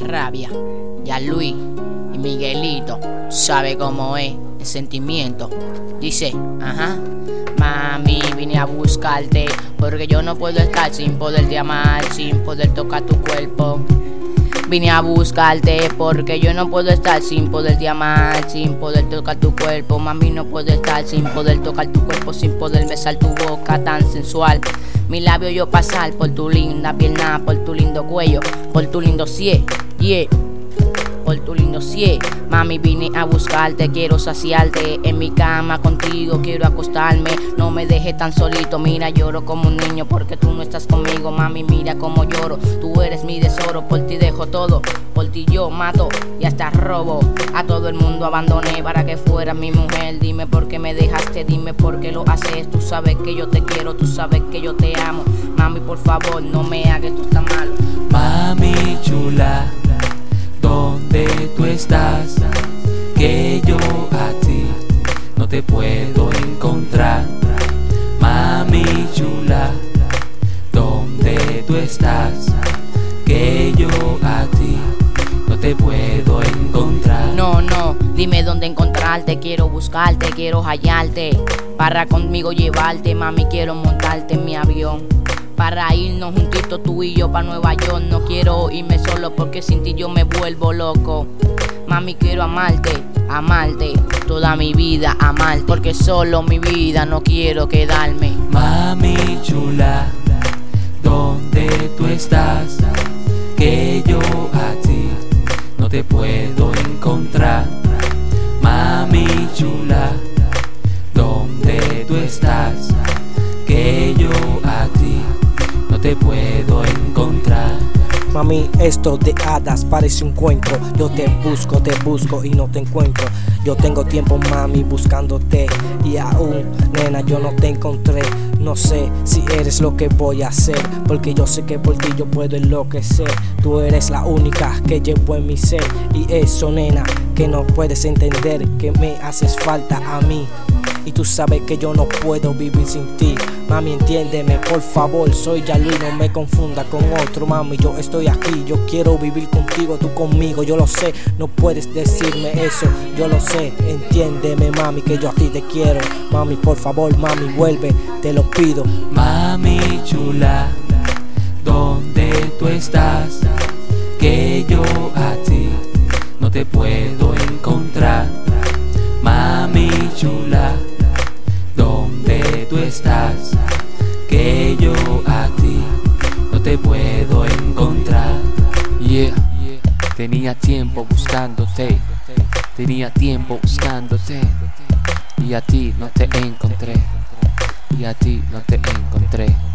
rabia. Ya Luis y Miguelito sabe cómo es el sentimiento. Dice, ajá, mami, vine a buscarte porque yo no puedo estar sin poderte amar, sin poder tocar tu cuerpo. Vine a buscarte porque yo no puedo estar sin poder amar, sin poder tocar tu cuerpo. Mami, no puedo estar sin poder tocar tu cuerpo, sin poder besar tu boca tan sensual. Mi labio yo pasar por tu linda pierna, por tu lindo cuello, por tu lindo cie, yeah por tu lindo cie. Mami, vine a buscarte, quiero saciarte. En mi cama contigo quiero acostarme. No me dejes tan solito, mira, lloro como un niño porque tú no estás conmigo. Mami, mira cómo lloro. Tú eres mi tesoro, por ti dejo todo. Por ti yo mato y hasta robo. A todo el mundo abandoné para que fuera mi mujer. Dime por qué me dejaste, dime por qué lo haces. Tú sabes que yo te quiero, tú sabes que yo te amo. Mami, por favor, no me hagas esto tan malo. Mami chula ¿Dónde tú estás, que yo a ti no te puedo encontrar. Mami chula, ¿dónde tú estás, que yo a ti no te puedo encontrar. No, no, dime dónde encontrarte, quiero buscarte, quiero hallarte, para conmigo llevarte, mami, quiero montarte en mi avión para irnos juntitos tú y yo para Nueva York. No quiero irme solo porque sin ti yo me vuelvo loco. Mami, quiero amarte, amarte, toda mi vida amarte, porque solo mi vida no quiero quedarme. Mami chula, ¿dónde tú estás? Que yo a ti no te puedo encontrar. Mami chula, Mami, esto de hadas parece un cuento. Yo te busco, te busco y no te encuentro. Yo tengo tiempo, mami, buscándote. Y aún, nena, yo no te encontré. No sé si eres lo que voy a hacer. Porque yo sé que por ti yo puedo enloquecer. Tú eres la única que llevo en mi ser. Y eso, nena, que no puedes entender que me haces falta a mí. Y tú sabes que yo no puedo vivir sin ti. Mami, entiéndeme, por favor. Soy Yalí, no me confunda con otro. Mami, yo estoy aquí. Yo quiero vivir contigo, tú conmigo. Yo lo sé, no puedes decirme eso. Yo lo sé, entiéndeme, mami, que yo a ti te quiero. Mami, por favor, mami, vuelve, te lo pido. Mami chula, ¿dónde tú estás? Que yo a ti no te puedo encontrar. Yo a ti no te puedo encontrar. Yeah, tenía tiempo buscándote, tenía tiempo buscándote, y a ti no te encontré, y a ti no te encontré.